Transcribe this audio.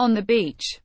On the beach.